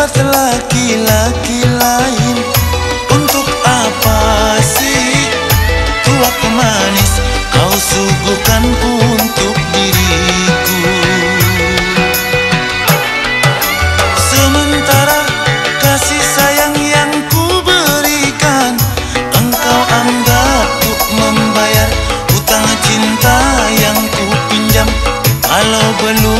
mendapat laki-laki lain. Untuk apa sih? Tua kemanis kau suguhkan untuk diriku. Sementara kasih sayang yang ku berikan Engkau anggap untuk membayar hutang cinta yang ku pinjam. Kalau belum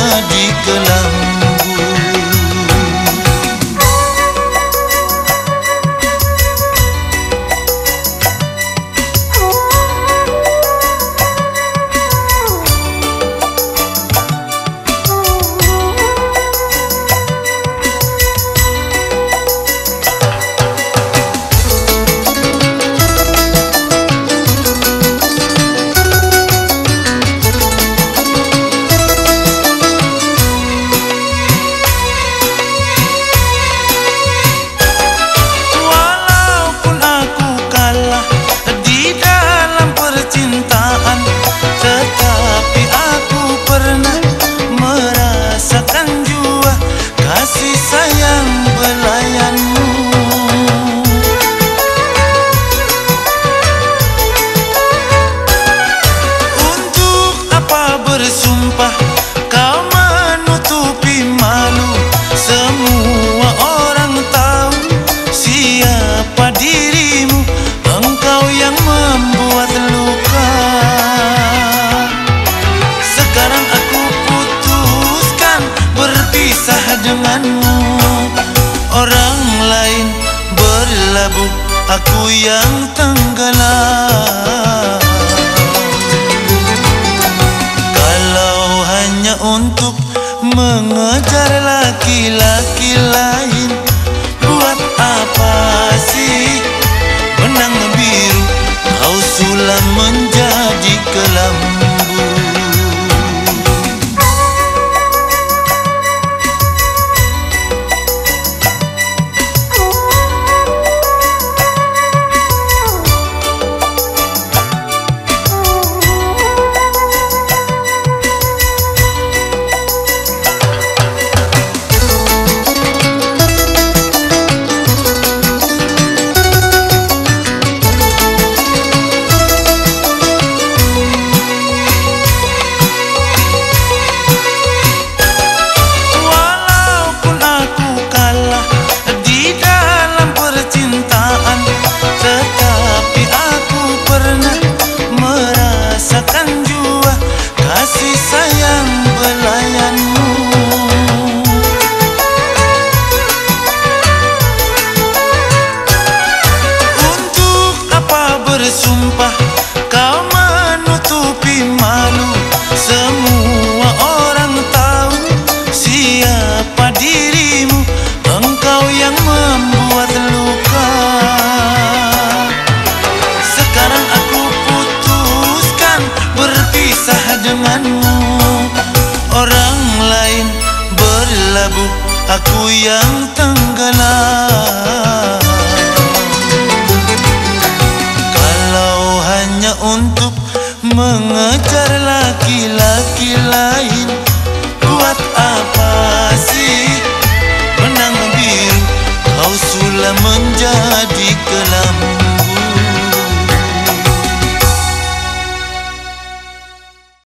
Orang lain berlabuh Aku yang tenggelam. Kalau hanya untuk mengejar laki-laki denganmu Orang lain berlabuh Aku yang tenggelam. Kalau hanya untuk mengejar laki-laki